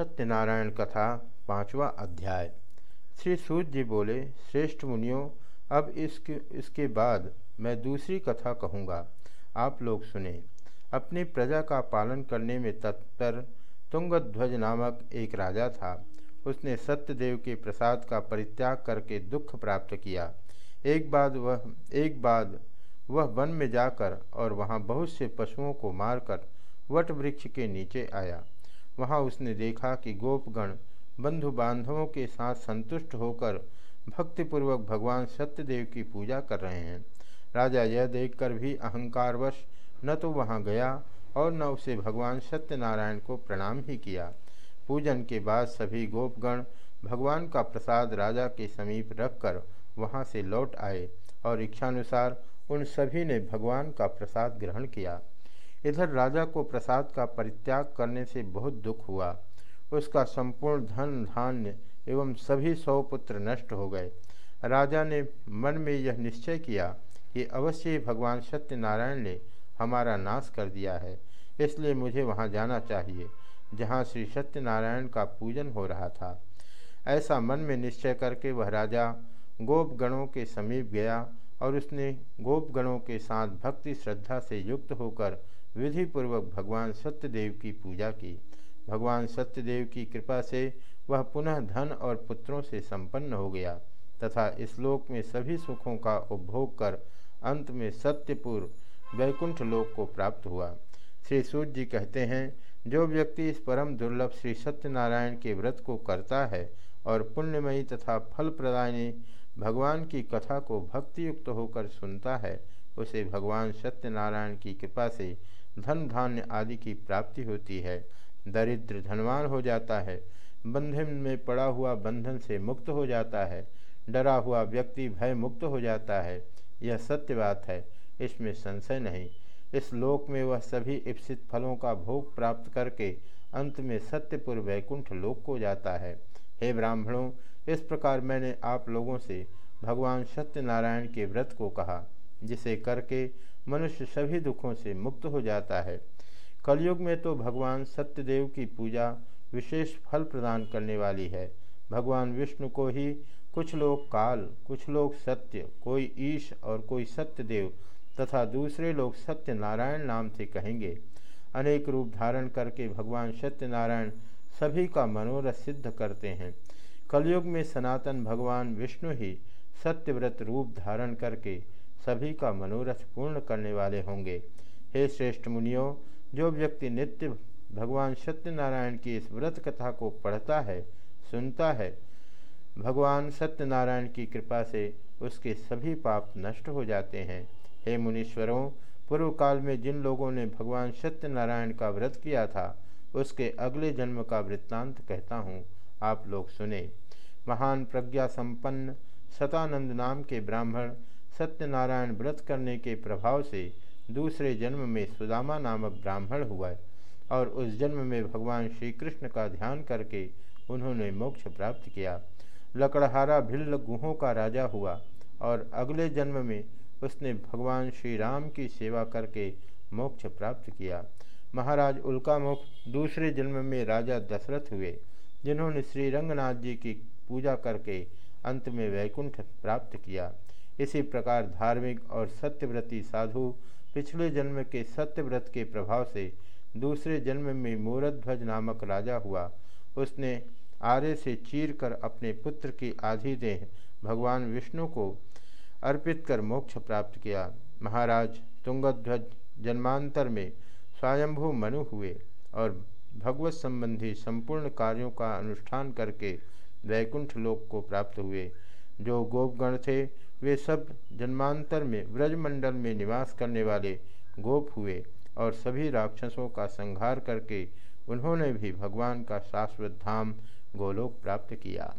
सत्यनारायण कथा, पांचवा अध्याय। श्री सूत जी बोले, श्रेष्ठ मुनियों, अब इसके इसके बाद मैं दूसरी कथा कहूँगा। आप लोग सुने। अपनी प्रजा का पालन करने में तत्पर तुंगध्वज नामक एक राजा था। उसने सत्यदेव के प्रसाद का परित्याग करके दुख प्राप्त किया। एक बाद वह, एक बाद वह वन में जाकर और वहाँ बहुत से पशुओं को मारकर वट वृक्ष के नीचे आया। वहाँ उसने देखा कि गोपगण बंधु बांधवों के साथ संतुष्ट होकर भक्तिपूर्वक भगवान सत्यदेव की पूजा कर रहे हैं। राजा यह देखकर भी अहंकारवश न तो वहाँ गया और न उसे भगवान सत्यनारायण को प्रणाम ही किया। पूजन के बाद सभी गोपगण भगवान का प्रसाद राजा के समीप रखकर वहाँ से लौट आए और इच्छानुसार उन सभी ने भगवान का प्रसाद ग्रहण किया। इधर राजा को प्रसाद का परित्याग करने से बहुत दुख हुआ। उसका संपूर्ण धन, धान्य एवं सभी सौ पुत्र नष्ट हो गए। राजा ने मन में यह निश्चय किया कि अवश्य ही भगवान सत्यनारायण ने हमारा नाश कर दिया है, इसलिए मुझे वहाँ जाना चाहिए, जहाँ श्री सत्यनारायण का पूजन हो रहा था। ऐसा मन में निश्चय करके वह राजा गोपगणों के समीप गया और उसने गोपगणों के साथ भक्ति श्रद्धा से युक्त होकर विधिपूर्वक भगवान सत्यदेव की पूजा की। भगवान सत्यदेव की कृपा से वह पुनः धन और पुत्रों से संपन्न हो गया तथा इस लोक में सभी सुखों का उपभोग कर अंत में सत्यपुर वैकुंठ लोक को प्राप्त हुआ। श्री सूर्य जी कहते हैं, जो व्यक्ति इस परम दुर्लभ श्री सत्यनारायण के व्रत को करता है और पुण्यमयी तथा फल प्रदायनी भगवान की कथा को भक्तियुक्त होकर सुनता है, उसे भगवान सत्यनारायण की कृपा से धन धान्य आदि की प्राप्ति होती है। दरिद्र धनवान हो जाता है, बंधन में पड़ा हुआ बंधन से मुक्त हो जाता है, डरा हुआ व्यक्ति भय मुक्त हो जाता है। यह सत्य बात है, इसमें संशय नहीं। इस लोक में वह सभी इप्सित फलों का भोग प्राप्त करके अंत में सत्यपुर वैकुंठ लोक को जाता है। हे ब्राह्मणों इस प्रकार मैंने आप लोगों से भगवान सत्यनारायण के व्रत को कहा, जिसे करके मनुष्य सभी दुखों से मुक्त हो जाता है। कलयुग में तो भगवान सत्यदेव की पूजा विशेष फल प्रदान करने वाली है। भगवान विष्णु को ही कुछ लोग काल, कुछ लोग सत्य, कोई ईश और कोई सत्यदेव तथा दूसरे लोग सत्यनारायण नाम से कहेंगे। अनेक रूप धारण करके भगवान सत्यनारायण सभी का मनोरथ सिद्ध करते हैं। कलयुग में सनातन भगवान विष्णु ही सत्यव्रत रूप धारण करके सभी का मनोरथ पूर्ण करने वाले होंगे। हे श्रेष्ठ मुनियों, जो व्यक्ति नित्य भगवान सत्यनारायण की इस व्रत कथा को पढ़ता है, सुनता है, भगवान सत्यनारायण की कृपा से उसके सभी पाप नष्ट हो जाते हैं। हे मुनीश्वरों पूर्व काल में जिन लोगों ने भगवान सत्यनारायण का व्रत किया था, उसके अगले जन्म का वृत्तांत कहता हूँ, आप लोग सुने। महान प्रज्ञा संपन्न सतानंद नाम के ब्राह्मण, सत्यनारायण व्रत करने के प्रभाव से दूसरे जन्म में सुदामा नामक ब्राह्मण हुआ और उस जन्म में भगवान श्री कृष्ण का ध्यान करके उन्होंने मोक्ष प्राप्त किया। लकड़हारा भिल्ल गुहों का राजा हुआ और अगले जन्म में उसने भगवान श्री राम की सेवा करके मोक्ष प्राप्त किया। महाराज उल्कामुख दूसरे जन्म में राजा दशरथ हुए, जिन्होंने श्री रंगनाथ जी की पूजा करके अंत में वैकुंठ प्राप्त किया। इसी प्रकार धार्मिक और सत्यव्रती साधु पिछले जन्म के सत्यव्रत के प्रभाव से दूसरे जन्म में मूरध्वज नामक राजा हुआ। उसने आर्य से चीर कर अपने पुत्र की आधी देह भगवान विष्णु को अर्पित कर मोक्ष प्राप्त किया। महाराज तुंगध्वज जन्मांतर में स्वयंभू मनु हुए और भगवत संबंधी संपूर्ण कार्यों का अनुष्ठान करके वैकुंठ लोक को प्राप्त हुए। जो गोपगण थे, वे सब जन्मांतर में व्रजमंडल में निवास करने वाले गोप हुए और सभी राक्षसों का संहार करके उन्होंने भी भगवान का शाश्वत धाम गोलोक प्राप्त किया।